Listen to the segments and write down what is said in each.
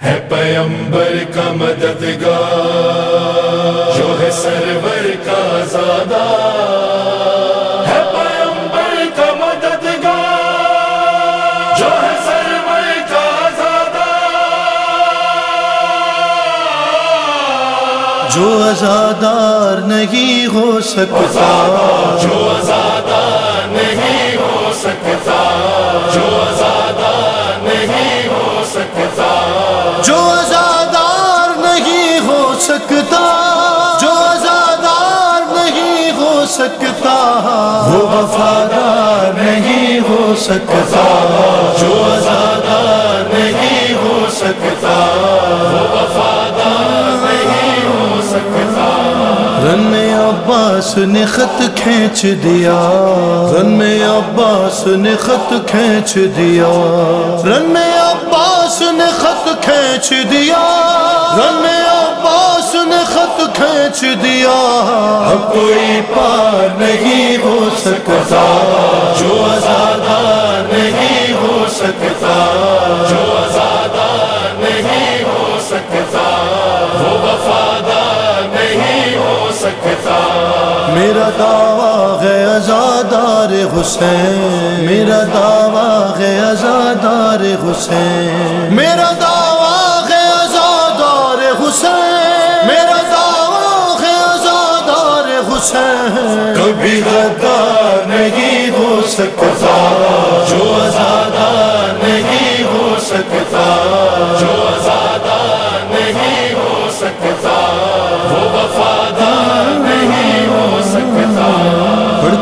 ہے پیمبر کا مددگار جو ہے سرور کا زیادہ ہے پیمبر کا مددگار جو ہے سرور کا زیادہ جو ازادار نہیں ہو سکتا جو آزادہ نہیں ہو سکتا جو آزادہ نہیں ہو سکتا۔ جو ازادار نہیں ہو سکتا، جو ازادار نہیں ہو سکتا، وہ وفادار نہیں ہو سکتا، جو آزادہ نہیں ہو سکتا، وہ وفادار نہیں ہو سکتا۔ رن میں عباس نے خط کھینچ دیا۔ رن میں عباس نے خط کھینچ دیا۔ رن میں خط کھینچ دیا، رن عباس نے خط کھینچ دیا۔ اب کوئی پار نہیں ہو سکتا، جو آزادہ نہیں ہو سکتا، جو آزادہ نہیں ہو سکتا، وہ وفادار نہیں ہو سکتا۔ میرا دعویٰ ہے ازادار حسین. میرا دعویٰ ہے ازادار حسین. میرا دعویٰ ہے ازادار حسین. میرا دعویٰ ہے ازادار حسین. کبھی غدار نہیں ہو سکتا.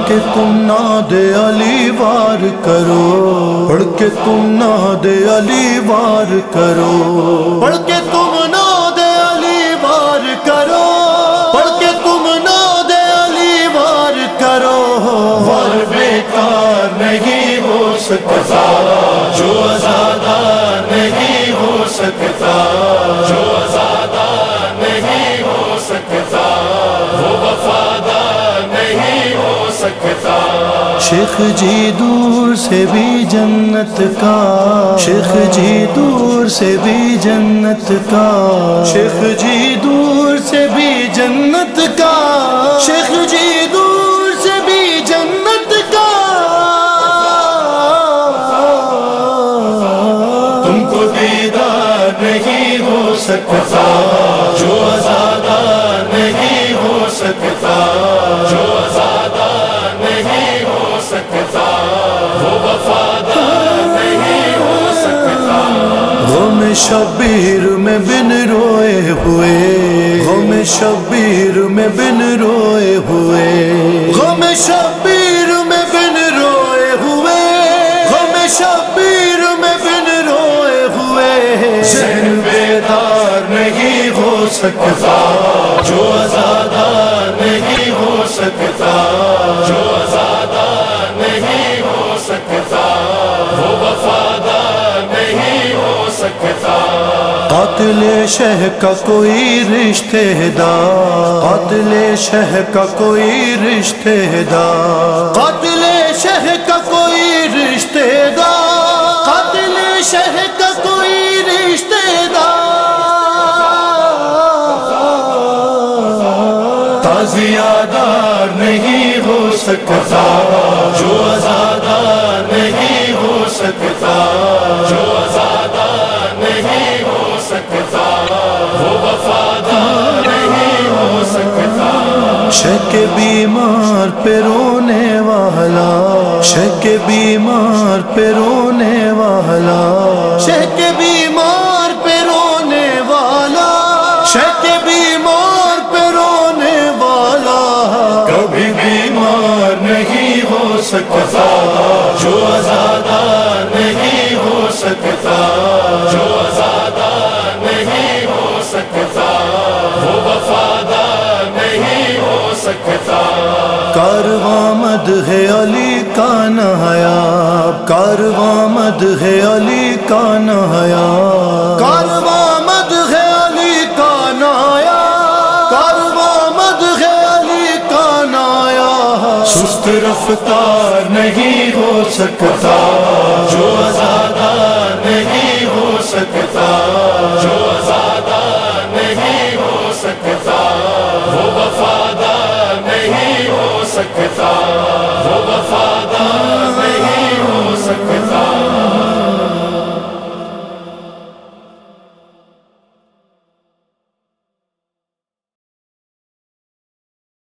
کے تم ناد علی وار کرو۔ پڑھ کے تم ناد علی وار کرو۔ پڑھ کے تم ناد علی وار کرو۔ پڑھ کے تم ناد علی وار کرو۔ وار بیکار نہیں ہو سکتا۔ جو شیخ جی دور سے بھی جنت کا شیخ جی دور سے بھی جنت کا شیخ جی دور سے بھی جنت کا شیخ جی دور سے بھی جنت کا تم کو دیدار نہیں ہو سکتا شبیر میں بن روئے ہوئے۔ غم شبیر میں بن روئے ہوئے۔ غم شبیر میں بن روئے ہوئے۔ غم شبیر میں بن روئے ہوئے۔ ذہن بیدار نہیں ہو سکتا۔ جو آزادہ قاتل شہ کا کوئی رشتے دار، قاتل شہ کا کوئی رشتے دار۔ قاتل شہ کا کوئی رشتے دار، قاتل شہ کا کوئی رشتے دار۔ تازیادار نہیں ہو سکتا، جو آزادہ شک بیمار پہ رونے والا شک بیمار پہ رونے والا۔ شک بیمار پہ رونے والا۔ شک بیمار پہ رونے والا۔ کبھی بیمار نہیں ہو سکتا جو آزادہ نہیں ہو سکتا۔ جو آزادہ نہیں ہو سکتا وہ ہو سکتا مد ہے علی کا نایاب کارواں مد ہے علی کا نایاب۔ کارواں مد ہے علی کا نایاب کارواں مد ہے علی کا نایاب۔ سست رفتار نہیں ہو سکتا، جو آزادہ نہیں ہو سکتا سکتا وہ وفا